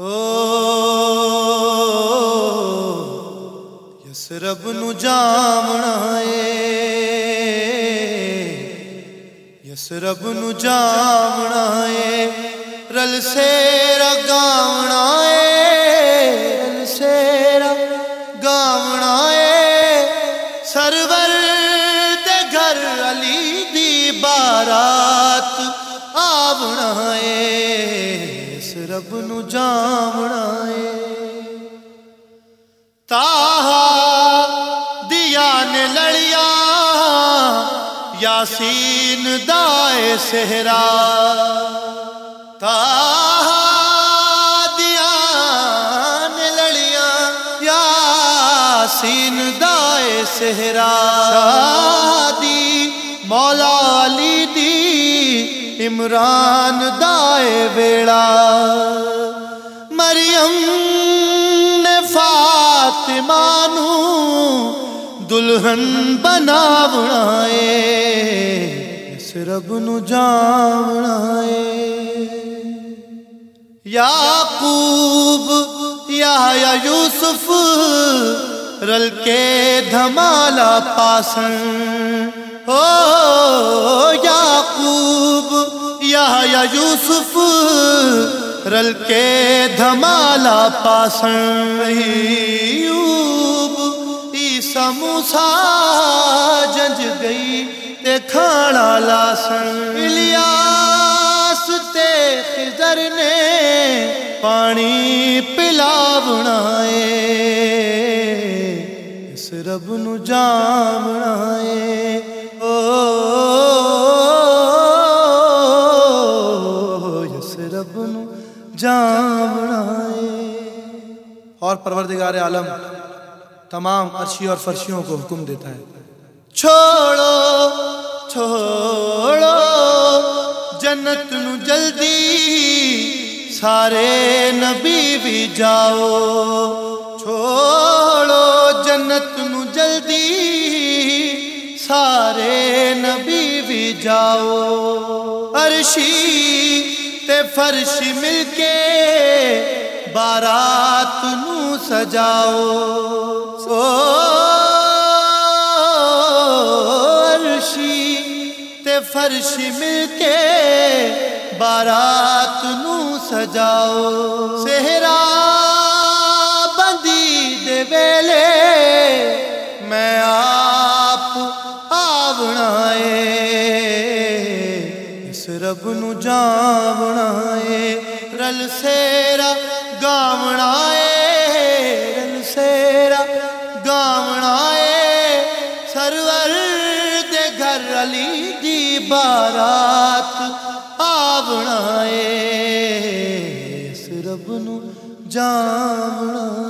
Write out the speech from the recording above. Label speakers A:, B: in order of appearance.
A: یس رب نو جامنا یس رب نو جامنا رل سیرا گاونا۔ رب نو جامنا اے تاہا دیا نے لڑیا یاسین دائے سہرا تاہا دیا نے لڑیا یاسین دائے سہرا شادی مولا عمران دائے ویڑا۔ مریم نے فاطمہ نو دلہن بنا بنائے اس رب نو جان بنائے یعقوب یا یا یوسف رل کے دھمالا پاسن۔ او یوسف، رل کے دھمالا پاسن ایوب، عیسیٰ موسیٰ جنج گئی تے کھانا لاسن۔ الیاس تے خضر نے پانی پلا بنائے اس رب نو جام بنائے جام بنائے۔ اور پروردگار عالم تمام عرشی اور فرشیوں کو حکم دیتا ہے۔ چھوڑو چھوڑو، جنت نو جلدی سارے نبی بھی جاؤ۔ چھوڑو، جنت نو جلدی سارے نبی بھی جاؤ۔ عرشی فرش مل کے، بارات نو سجاؤ۔ سو عرشی تے فرش مل کے، بارات نو سجاؤ۔ سہرا بندی دے ویلے رب نو جاونائے رل سیرا گاونائے رل سیرا گاونائے سرور دے گھر علی دی بارات آونائے اس رب نو جاونائے